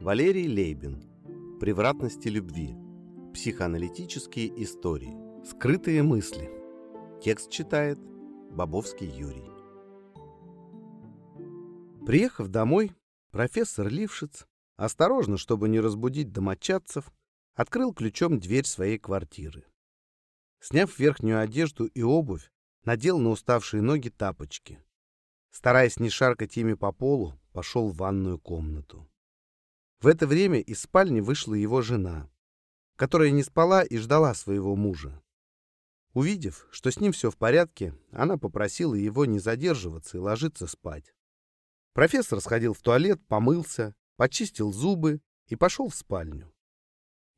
Валерий Лейбин. Превратности любви. Психоаналитические истории. Скрытые мысли. Текст читает Бобовский Юрий. Приехав домой, профессор Лившиц, осторожно, чтобы не разбудить домочадцев, открыл ключом дверь своей квартиры. Сняв верхнюю одежду и обувь, надел на уставшие ноги тапочки. Стараясь не шаркать ими по полу, пошел в ванную комнату. В это время из спальни вышла его жена, которая не спала и ждала своего мужа. Увидев, что с ним все в порядке, она попросила его не задерживаться и ложиться спать. Профессор сходил в туалет, помылся, почистил зубы и пошел в спальню.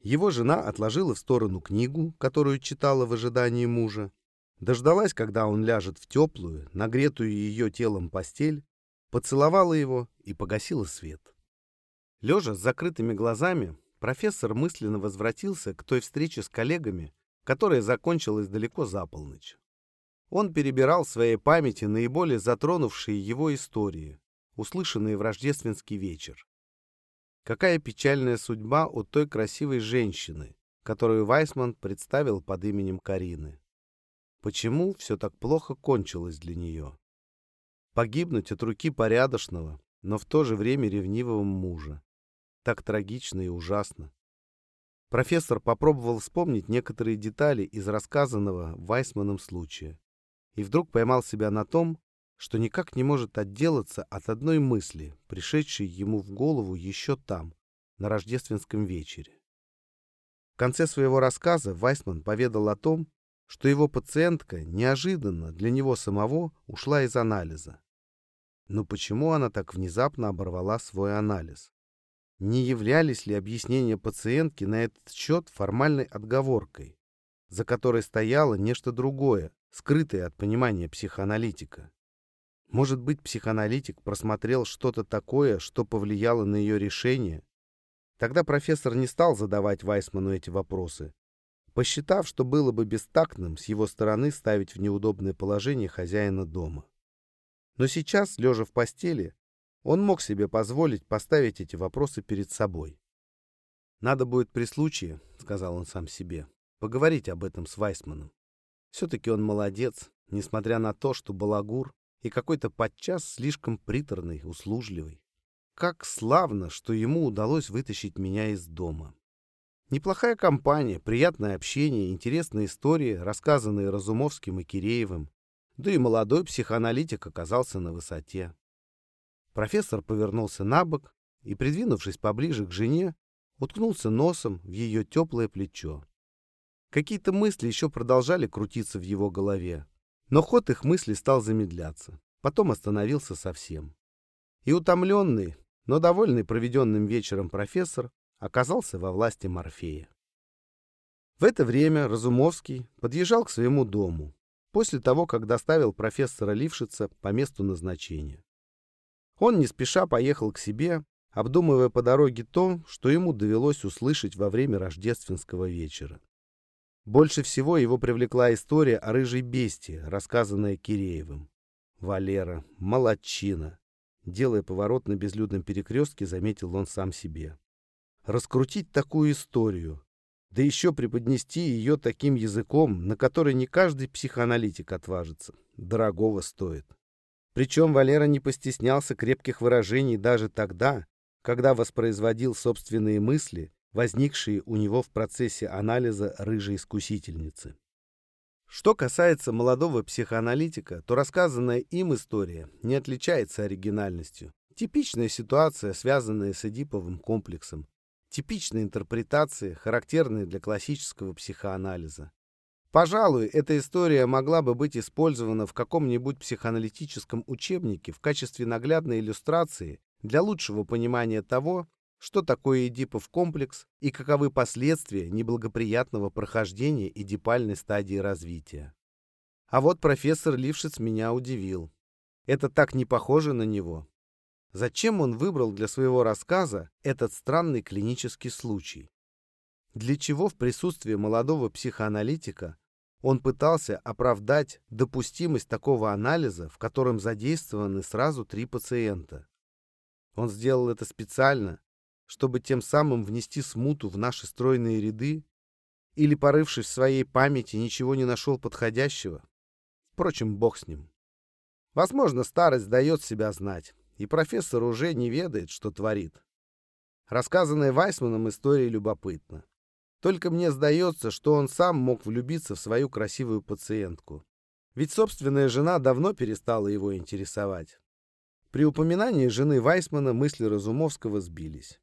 Его жена отложила в сторону книгу, которую читала в ожидании мужа, дождалась, когда он ляжет в теплую, нагретую ее телом постель, поцеловала его и погасила свет. Лежа с закрытыми глазами, профессор мысленно возвратился к той встрече с коллегами, которая закончилась далеко за полночь. Он перебирал в своей памяти наиболее затронувшие его истории, услышанные в рождественский вечер. Какая печальная судьба у той красивой женщины, которую Вайсман представил под именем Карины. Почему все так плохо кончилось для нее? Погибнуть от руки порядочного, но в то же время ревнивого мужа так трагично и ужасно. Профессор попробовал вспомнить некоторые детали из рассказанного Вайсманом случая и вдруг поймал себя на том, что никак не может отделаться от одной мысли, пришедшей ему в голову еще там, на рождественском вечере. В конце своего рассказа Вайсман поведал о том, что его пациентка неожиданно для него самого ушла из анализа. Но почему она так внезапно оборвала свой анализ? Не являлись ли объяснения пациентки на этот счет формальной отговоркой, за которой стояло нечто другое, скрытое от понимания психоаналитика. Может быть, психоаналитик просмотрел что-то такое, что повлияло на ее решение? Тогда профессор не стал задавать Вайсману эти вопросы, посчитав, что было бы бестактным с его стороны ставить в неудобное положение хозяина дома. Но сейчас, лежа в постели, он мог себе позволить поставить эти вопросы перед собой. «Надо будет при случае, — сказал он сам себе, — поговорить об этом с Вайсманом. Все-таки он молодец, несмотря на то, что балагур и какой-то подчас слишком приторный, услужливый. Как славно, что ему удалось вытащить меня из дома. Неплохая компания, приятное общение, интересные истории, рассказанные Разумовским и Киреевым. Да и молодой психоаналитик оказался на высоте. Профессор повернулся на бок и, придвинувшись поближе к жене, уткнулся носом в ее теплое плечо. Какие-то мысли еще продолжали крутиться в его голове, но ход их мыслей стал замедляться, потом остановился совсем. И утомленный, но довольный проведенным вечером профессор оказался во власти Морфея. В это время Разумовский подъезжал к своему дому, после того, как доставил профессора Лившица по месту назначения. Он не спеша поехал к себе, обдумывая по дороге то, что ему довелось услышать во время рождественского вечера. Больше всего его привлекла история о рыжей бестии, рассказанная Киреевым. Валера, молодчина. Делая поворот на безлюдном перекрестке, заметил он сам себе. Раскрутить такую историю, да еще преподнести ее таким языком, на который не каждый психоаналитик отважится, дорогого стоит. Причем Валера не постеснялся крепких выражений даже тогда, когда воспроизводил собственные мысли, возникшие у него в процессе анализа рыжей искусительницы. Что касается молодого психоаналитика, то рассказанная им история не отличается оригинальностью. Типичная ситуация, связанная с Эдиповым комплексом. Типичная интерпретация, характерная для классического психоанализа. Пожалуй, эта история могла бы быть использована в каком-нибудь психоаналитическом учебнике в качестве наглядной иллюстрации для лучшего понимания того, что такое Эдипов комплекс и каковы последствия неблагоприятного прохождения эдипальной стадии развития. А вот профессор Лившиц меня удивил. Это так не похоже на него. Зачем он выбрал для своего рассказа этот странный клинический случай? Для чего в присутствии молодого психоаналитика он пытался оправдать допустимость такого анализа, в котором задействованы сразу три пациента. Он сделал это специально, чтобы тем самым внести смуту в наши стройные ряды? Или, порывшись в своей памяти, ничего не нашел подходящего? Впрочем, бог с ним. Возможно, старость дает себя знать, и профессор уже не ведает, что творит. Рассказанная Вайсманом история любопытна. Только мне сдается, что он сам мог влюбиться в свою красивую пациентку. Ведь собственная жена давно перестала его интересовать. При упоминании жены Вайсмана мысли Разумовского сбились.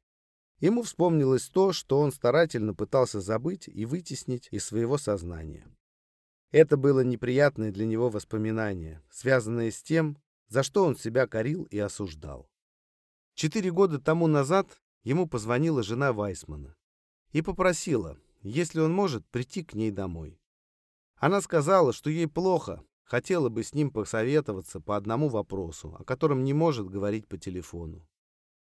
Ему вспомнилось то, что он старательно пытался забыть и вытеснить из своего сознания. Это было неприятное для него воспоминание, связанное с тем, за что он себя корил и осуждал. Четыре года тому назад ему позвонила жена Вайсмана и попросила, если он может, прийти к ней домой. Она сказала, что ей плохо, хотела бы с ним посоветоваться по одному вопросу, о котором не может говорить по телефону.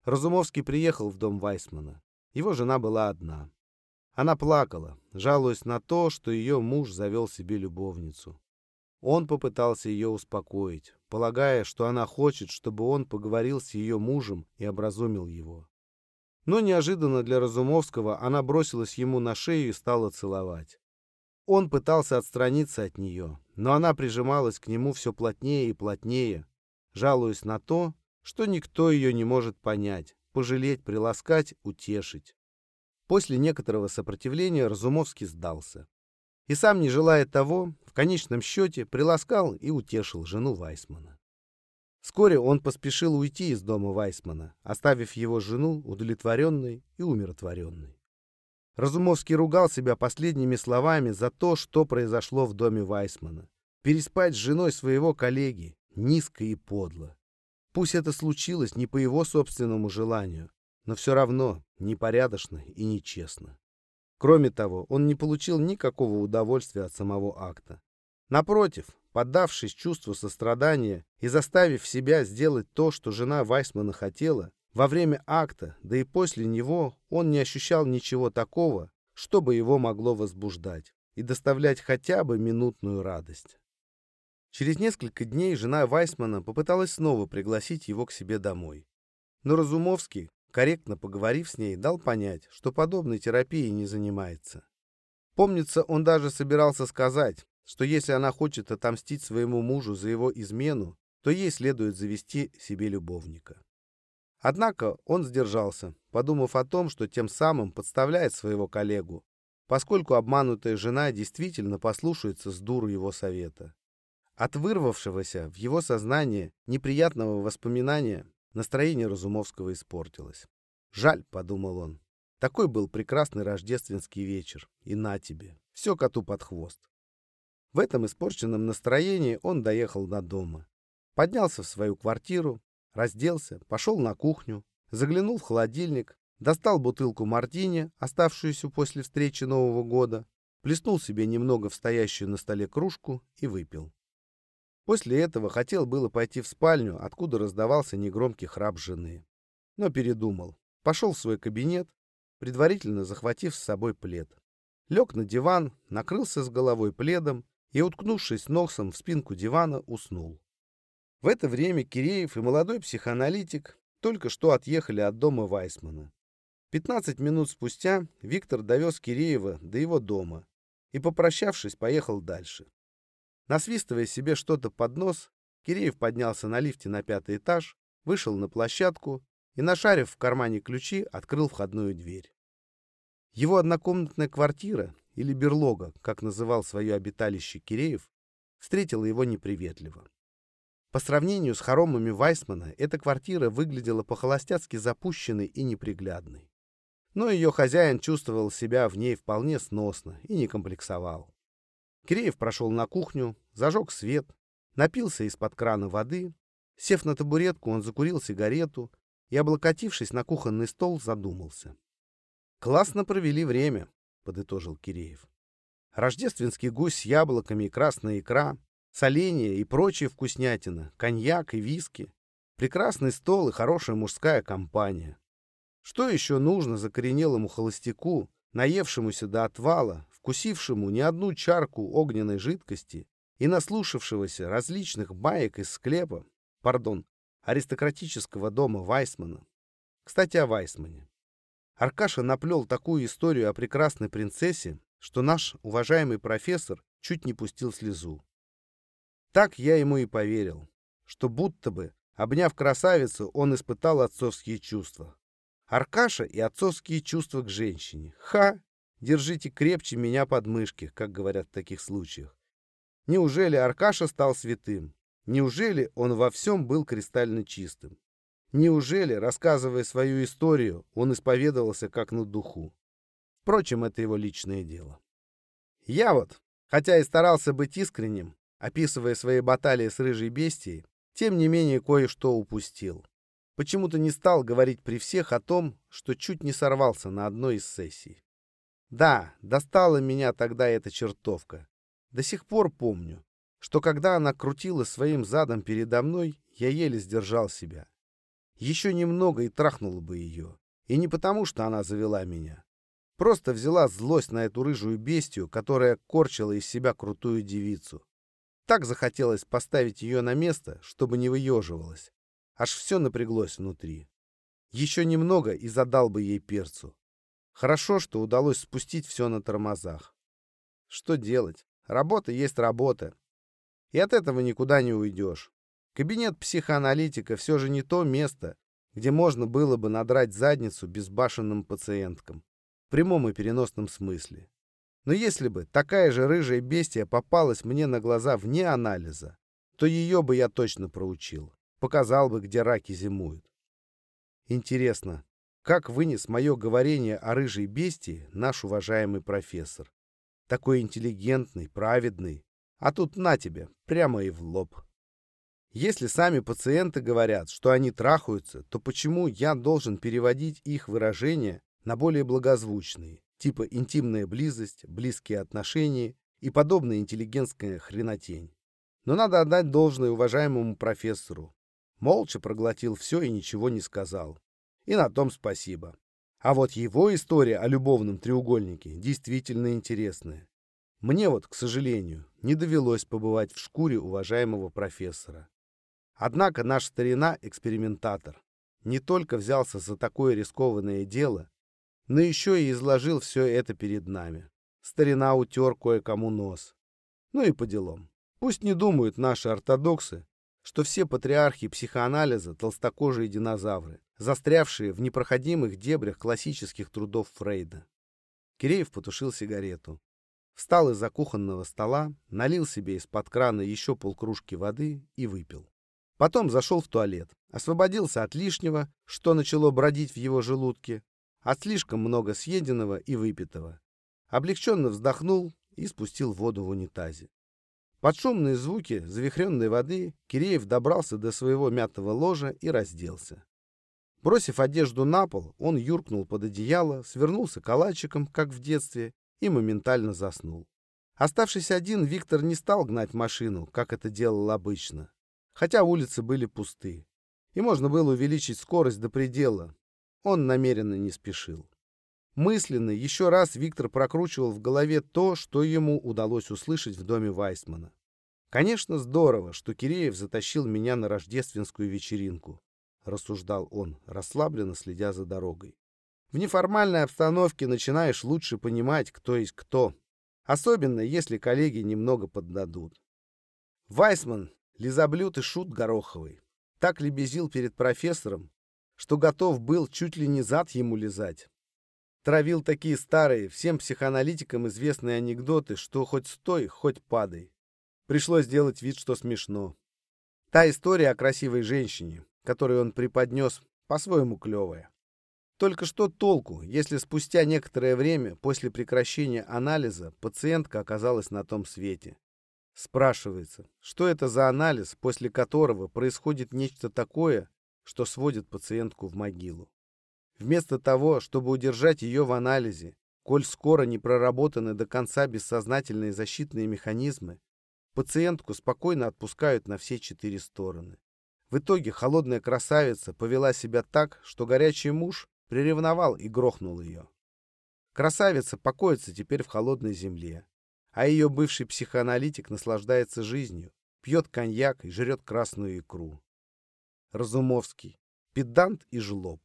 Разумовский приехал в дом Вайсмана. Его жена была одна. Она плакала, жалуясь на то, что ее муж завел себе любовницу. Он попытался ее успокоить, полагая, что она хочет, чтобы он поговорил с ее мужем и образумил его. Но неожиданно для Разумовского она бросилась ему на шею и стала целовать. Он пытался отстраниться от нее, но она прижималась к нему все плотнее и плотнее, жалуясь на то, что никто ее не может понять, пожалеть, приласкать, утешить. После некоторого сопротивления Разумовский сдался. И сам, не желая того, в конечном счете приласкал и утешил жену Вайсмана. Вскоре он поспешил уйти из дома Вайсмана, оставив его жену удовлетворенной и умиротворенной. Разумовский ругал себя последними словами за то, что произошло в доме Вайсмана. Переспать с женой своего коллеги низко и подло. Пусть это случилось не по его собственному желанию, но все равно непорядочно и нечестно. Кроме того, он не получил никакого удовольствия от самого акта. Напротив, поддавшись чувству сострадания и заставив себя сделать то, что жена Вайсмана хотела, во время акта, да и после него, он не ощущал ничего такого, что бы его могло возбуждать и доставлять хотя бы минутную радость. Через несколько дней жена Вайсмана попыталась снова пригласить его к себе домой. Но Разумовский, корректно поговорив с ней, дал понять, что подобной терапией не занимается. Помнится, он даже собирался сказать, что если она хочет отомстить своему мужу за его измену, то ей следует завести себе любовника. Однако он сдержался, подумав о том, что тем самым подставляет своего коллегу, поскольку обманутая жена действительно послушается с дуру его совета. От вырвавшегося в его сознание неприятного воспоминания настроение Разумовского испортилось. «Жаль», — подумал он, — «такой был прекрасный рождественский вечер, и на тебе, все коту под хвост». В этом испорченном настроении он доехал до дома. Поднялся в свою квартиру, разделся, пошел на кухню, заглянул в холодильник, достал бутылку мартини, оставшуюся после встречи Нового года, плеснул себе немного в стоящую на столе кружку и выпил. После этого хотел было пойти в спальню, откуда раздавался негромкий храп жены. Но передумал. Пошел в свой кабинет, предварительно захватив с собой плед. Лег на диван, накрылся с головой пледом и, уткнувшись носом в спинку дивана, уснул. В это время Киреев и молодой психоаналитик только что отъехали от дома Вайсмана. 15 минут спустя Виктор довез Киреева до его дома и, попрощавшись, поехал дальше. Насвистывая себе что-то под нос, Киреев поднялся на лифте на пятый этаж, вышел на площадку и, нашарив в кармане ключи, открыл входную дверь. Его однокомнатная квартира, или берлога, как называл свое обиталище Киреев, встретила его неприветливо. По сравнению с хоромами Вайсмана, эта квартира выглядела по-холостяцки запущенной и неприглядной. Но ее хозяин чувствовал себя в ней вполне сносно и не комплексовал. Киреев прошел на кухню, зажег свет, напился из-под крана воды. Сев на табуретку, он закурил сигарету и, облокотившись на кухонный стол, задумался. «Классно провели время», — подытожил Киреев. «Рождественский гусь с яблоками и красная икра, соленья и прочая вкуснятина, коньяк и виски, прекрасный стол и хорошая мужская компания. Что еще нужно закоренелому холостяку, наевшемуся до отвала, вкусившему не одну чарку огненной жидкости и наслушавшегося различных баек из склепа, пардон, аристократического дома Вайсмана. Кстати, о Вайсмане. Аркаша наплел такую историю о прекрасной принцессе, что наш уважаемый профессор чуть не пустил слезу. Так я ему и поверил, что будто бы, обняв красавицу, он испытал отцовские чувства. Аркаша и отцовские чувства к женщине. Ха! Держите крепче меня под мышки, как говорят в таких случаях. Неужели Аркаша стал святым? Неужели он во всем был кристально чистым? Неужели, рассказывая свою историю, он исповедовался как на духу? Впрочем, это его личное дело. Я вот, хотя и старался быть искренним, описывая свои баталии с рыжей бестией, тем не менее кое-что упустил. Почему-то не стал говорить при всех о том, что чуть не сорвался на одной из сессий. Да, достала меня тогда эта чертовка. До сих пор помню, что когда она крутила своим задом передо мной, я еле сдержал себя. Еще немного и трахнул бы ее. И не потому, что она завела меня. Просто взяла злость на эту рыжую бестию, которая корчила из себя крутую девицу. Так захотелось поставить ее на место, чтобы не выеживалась. Аж все напряглось внутри. Еще немного и задал бы ей перцу. Хорошо, что удалось спустить все на тормозах. Что делать? Работа есть работа. И от этого никуда не уйдешь. Кабинет психоаналитика все же не то место, где можно было бы надрать задницу безбашенным пациенткам. В прямом и переносном смысле. Но если бы такая же рыжая бестия попалась мне на глаза вне анализа, то ее бы я точно проучил. Показал бы, где раки зимуют. Интересно, как вынес мое говорение о рыжей бестии наш уважаемый профессор? Такой интеллигентный, праведный. А тут на тебе, прямо и в лоб. Если сами пациенты говорят, что они трахаются, то почему я должен переводить их выражения на более благозвучные, типа интимная близость, близкие отношения и подобная интеллигентская хренотень? Но надо отдать должное уважаемому профессору. Молча проглотил все и ничего не сказал. И на том спасибо. А вот его история о любовном треугольнике действительно интересная. Мне вот, к сожалению, не довелось побывать в шкуре уважаемого профессора. Однако наш старина-экспериментатор не только взялся за такое рискованное дело, но еще и изложил все это перед нами. Старина утер кое-кому нос. Ну и по делам. Пусть не думают наши ортодоксы, что все патриархи психоанализа – толстокожие динозавры, застрявшие в непроходимых дебрях классических трудов Фрейда. Киреев потушил сигарету. Встал из-за кухонного стола, налил себе из-под крана еще полкружки воды и выпил. Потом зашел в туалет, освободился от лишнего, что начало бродить в его желудке, от слишком много съеденного и выпитого. Облегченно вздохнул и спустил воду в унитазе. Под шумные звуки завихренной воды Киреев добрался до своего мятого ложа и разделся. Бросив одежду на пол, он юркнул под одеяло, свернулся калачиком, как в детстве, и моментально заснул. Оставшись один, Виктор не стал гнать машину, как это делал обычно, хотя улицы были пусты, и можно было увеличить скорость до предела. Он намеренно не спешил. Мысленно еще раз Виктор прокручивал в голове то, что ему удалось услышать в доме Вайсмана. Конечно, здорово, что Киреев затащил меня на рождественскую вечеринку, рассуждал он, расслабленно следя за дорогой. В неформальной обстановке начинаешь лучше понимать, кто есть кто, особенно если коллеги немного поддадут. Вайсман, лизоблюд и шут Гороховый, так лебезил перед профессором, что готов был чуть ли не зад ему лизать. Травил такие старые, всем психоаналитикам известные анекдоты, что хоть стой, хоть падай. Пришлось сделать вид, что смешно. Та история о красивой женщине, которую он преподнес, по-своему клевая. Только что толку, если спустя некоторое время после прекращения анализа пациентка оказалась на том свете? Спрашивается, что это за анализ, после которого происходит нечто такое, что сводит пациентку в могилу? Вместо того, чтобы удержать ее в анализе, коль скоро не проработаны до конца бессознательные защитные механизмы, пациентку спокойно отпускают на все четыре стороны. В итоге холодная красавица повела себя так, что горячий муж приревновал и грохнул ее. Красавица покоится теперь в холодной земле, а ее бывший психоаналитик наслаждается жизнью, пьет коньяк и жрет красную икру. Разумовский, педант и жлоб.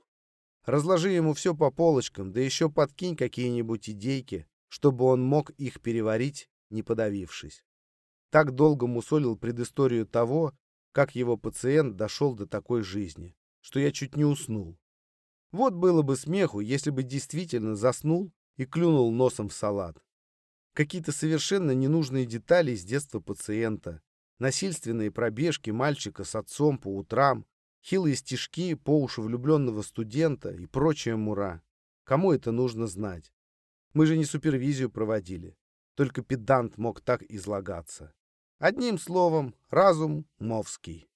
Разложи ему все по полочкам, да еще подкинь какие-нибудь идейки, чтобы он мог их переварить, не подавившись. Так долго мусолил предысторию того, как его пациент дошел до такой жизни, что я чуть не уснул. Вот было бы смеху, если бы действительно заснул и клюнул носом в салат. Какие-то совершенно ненужные детали из детства пациента, насильственные пробежки мальчика с отцом по утрам, хилые стишки по уши влюбленного студента и прочая мура. Кому это нужно знать? Мы же не супервизию проводили. Только педант мог так излагаться. Одним словом, разум мовский.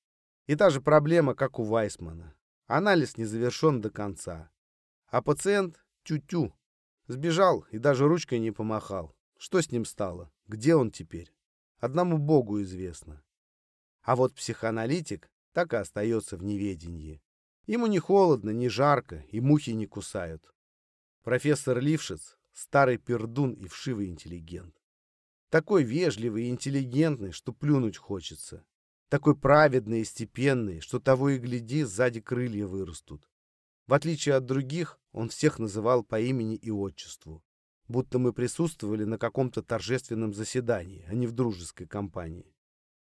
И та же проблема, как у Вайсмана. Анализ не завершен до конца. А пациент тю-тю. Сбежал и даже ручкой не помахал. Что с ним стало? Где он теперь? Одному Богу известно. А вот психоаналитик так и остается в неведении. Ему не холодно, не жарко, и мухи не кусают. Профессор Лившиц — старый пердун и вшивый интеллигент. Такой вежливый и интеллигентный, что плюнуть хочется такой праведный и степенный, что того и гляди, сзади крылья вырастут. В отличие от других, он всех называл по имени и отчеству, будто мы присутствовали на каком-то торжественном заседании, а не в дружеской компании.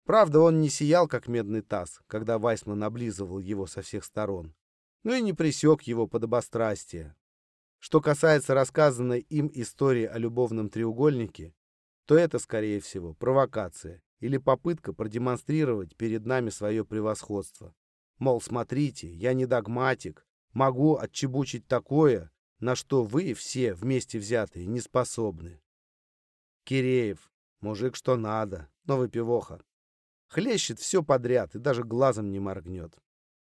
Правда, он не сиял, как медный таз, когда Вайсман облизывал его со всех сторон, но и не пресек его подобострастие. Что касается рассказанной им истории о любовном треугольнике, то это, скорее всего, провокация, или попытка продемонстрировать перед нами свое превосходство. Мол, смотрите, я не догматик, могу отчебучить такое, на что вы все вместе взятые не способны. Киреев, мужик что надо, но выпивоха. Хлещет все подряд и даже глазом не моргнет.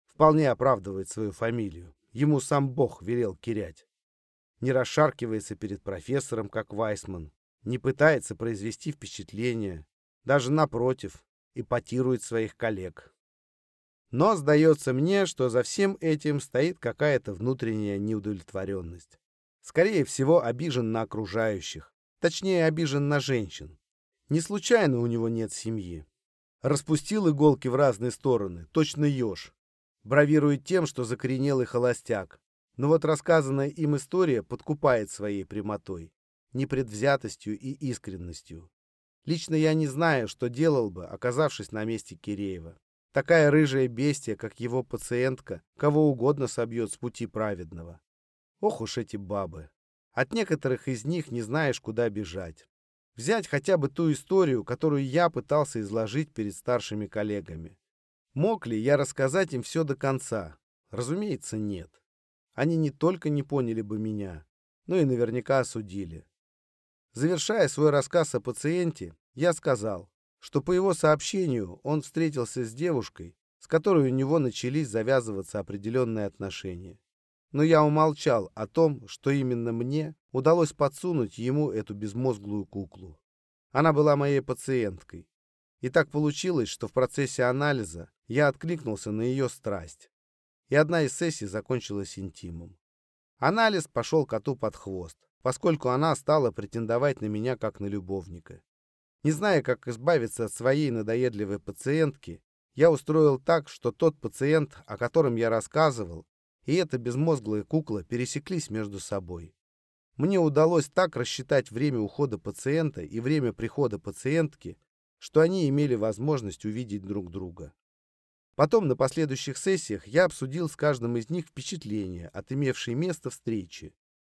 Вполне оправдывает свою фамилию. Ему сам Бог велел кирять. Не расшаркивается перед профессором, как Вайсман, не пытается произвести впечатление, даже напротив, ипотирует своих коллег. Но сдается мне, что за всем этим стоит какая-то внутренняя неудовлетворенность. Скорее всего, обижен на окружающих, точнее, обижен на женщин. Не случайно у него нет семьи. Распустил иголки в разные стороны, точно еж. Бравирует тем, что закоренелый холостяк. Но вот рассказанная им история подкупает своей прямотой, непредвзятостью и искренностью. Лично я не знаю, что делал бы, оказавшись на месте Киреева. Такая рыжая бестия, как его пациентка, кого угодно собьет с пути праведного. Ох уж эти бабы. От некоторых из них не знаешь, куда бежать. Взять хотя бы ту историю, которую я пытался изложить перед старшими коллегами. Мог ли я рассказать им все до конца? Разумеется, нет. Они не только не поняли бы меня, но и наверняка осудили. Завершая свой рассказ о пациенте, я сказал, что по его сообщению он встретился с девушкой, с которой у него начались завязываться определенные отношения. Но я умолчал о том, что именно мне удалось подсунуть ему эту безмозглую куклу. Она была моей пациенткой. И так получилось, что в процессе анализа я откликнулся на ее страсть. И одна из сессий закончилась интимом. Анализ пошел коту под хвост поскольку она стала претендовать на меня как на любовника. Не зная, как избавиться от своей надоедливой пациентки, я устроил так, что тот пациент, о котором я рассказывал, и эта безмозглая кукла пересеклись между собой. Мне удалось так рассчитать время ухода пациента и время прихода пациентки, что они имели возможность увидеть друг друга. Потом на последующих сессиях я обсудил с каждым из них впечатления от имевшей место встречи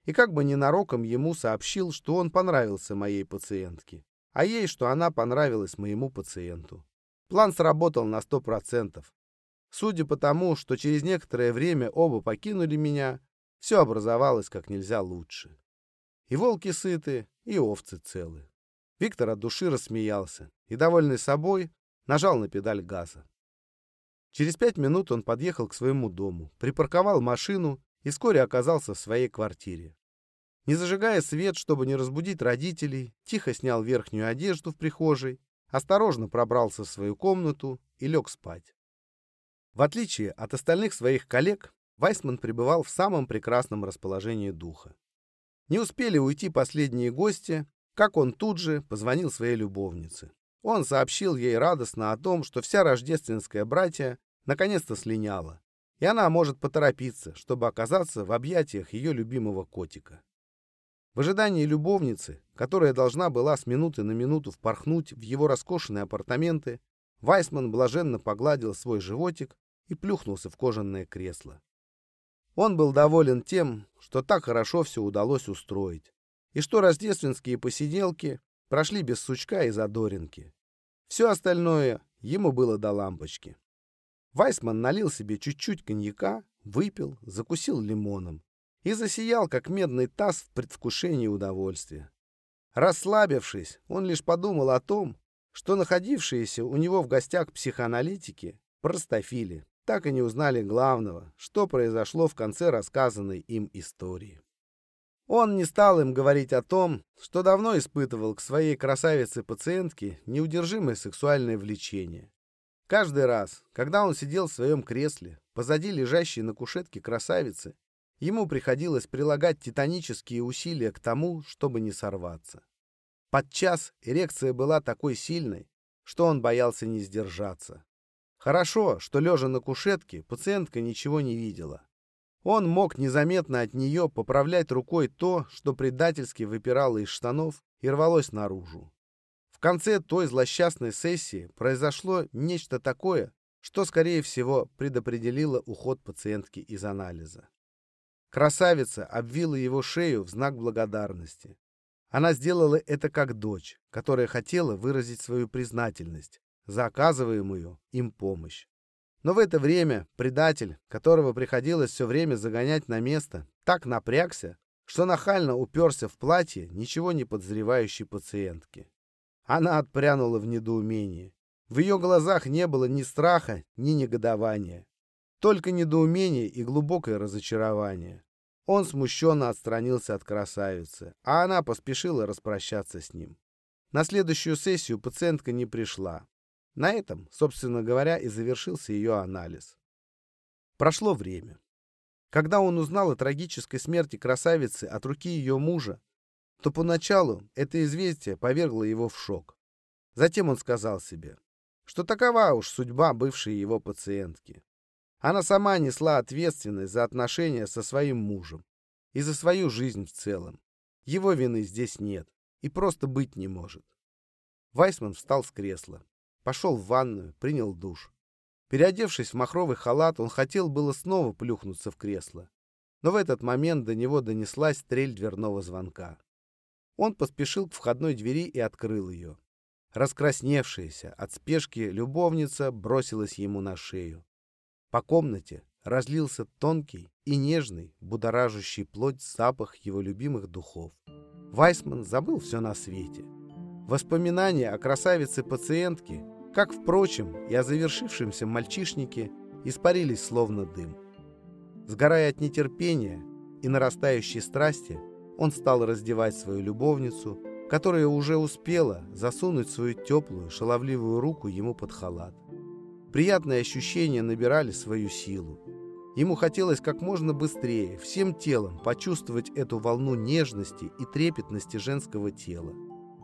и как бы ненароком ему сообщил, что он понравился моей пациентке, а ей, что она понравилась моему пациенту. План сработал на сто процентов. Судя по тому, что через некоторое время оба покинули меня, все образовалось как нельзя лучше. И волки сыты, и овцы целы. Виктор от души рассмеялся и, довольный собой, нажал на педаль газа. Через пять минут он подъехал к своему дому, припарковал машину и вскоре оказался в своей квартире. Не зажигая свет, чтобы не разбудить родителей, тихо снял верхнюю одежду в прихожей, осторожно пробрался в свою комнату и лег спать. В отличие от остальных своих коллег, Вайсман пребывал в самом прекрасном расположении духа. Не успели уйти последние гости, как он тут же позвонил своей любовнице. Он сообщил ей радостно о том, что вся рождественская братья наконец-то слиняла, и она может поторопиться, чтобы оказаться в объятиях ее любимого котика. В ожидании любовницы, которая должна была с минуты на минуту впорхнуть в его роскошные апартаменты, Вайсман блаженно погладил свой животик и плюхнулся в кожаное кресло. Он был доволен тем, что так хорошо все удалось устроить, и что рождественские посиделки прошли без сучка и задоринки. Все остальное ему было до лампочки. Вайсман налил себе чуть-чуть коньяка, выпил, закусил лимоном и засиял, как медный таз в предвкушении удовольствия. Расслабившись, он лишь подумал о том, что находившиеся у него в гостях психоаналитики простофили так и не узнали главного, что произошло в конце рассказанной им истории. Он не стал им говорить о том, что давно испытывал к своей красавице-пациентке неудержимое сексуальное влечение. Каждый раз, когда он сидел в своем кресле, позади лежащей на кушетке красавицы, ему приходилось прилагать титанические усилия к тому, чтобы не сорваться. Подчас эрекция была такой сильной, что он боялся не сдержаться. Хорошо, что лежа на кушетке, пациентка ничего не видела. Он мог незаметно от нее поправлять рукой то, что предательски выпирало из штанов и рвалось наружу. В конце той злосчастной сессии произошло нечто такое, что, скорее всего, предопределило уход пациентки из анализа. Красавица обвила его шею в знак благодарности. Она сделала это как дочь, которая хотела выразить свою признательность, за оказываемую им помощь. Но в это время предатель, которого приходилось все время загонять на место, так напрягся, что нахально уперся в платье ничего не подозревающей пациентки. Она отпрянула в недоумении. В ее глазах не было ни страха, ни негодования. Только недоумение и глубокое разочарование. Он смущенно отстранился от красавицы, а она поспешила распрощаться с ним. На следующую сессию пациентка не пришла. На этом, собственно говоря, и завершился ее анализ. Прошло время. Когда он узнал о трагической смерти красавицы от руки ее мужа, то поначалу это известие повергло его в шок. Затем он сказал себе, что такова уж судьба бывшей его пациентки. Она сама несла ответственность за отношения со своим мужем и за свою жизнь в целом. Его вины здесь нет и просто быть не может. Вайсман встал с кресла. Пошел в ванную, принял душ. Переодевшись в махровый халат, он хотел было снова плюхнуться в кресло. Но в этот момент до него донеслась стрель дверного звонка. Он поспешил к входной двери и открыл ее. Раскрасневшаяся от спешки любовница бросилась ему на шею. По комнате разлился тонкий и нежный, будоражащий плоть запах его любимых духов. Вайсман забыл все на свете. Воспоминания о красавице-пациентке как, впрочем, и о завершившемся мальчишнике, испарились словно дым. Сгорая от нетерпения и нарастающей страсти, он стал раздевать свою любовницу, которая уже успела засунуть свою теплую, шаловливую руку ему под халат. Приятные ощущения набирали свою силу. Ему хотелось как можно быстрее, всем телом, почувствовать эту волну нежности и трепетности женского тела.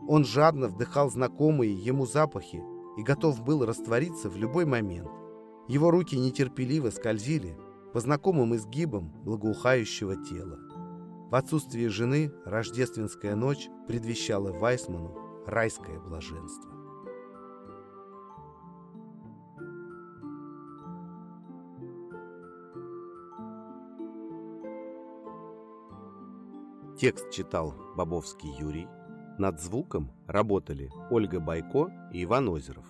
Он жадно вдыхал знакомые ему запахи и готов был раствориться в любой момент. Его руки нетерпеливо скользили по знакомым изгибам благоухающего тела. В отсутствие жены рождественская ночь предвещала Вайсману райское блаженство. Текст читал Бобовский Юрий. Над звуком работали Ольга Байко и Иван Озеров.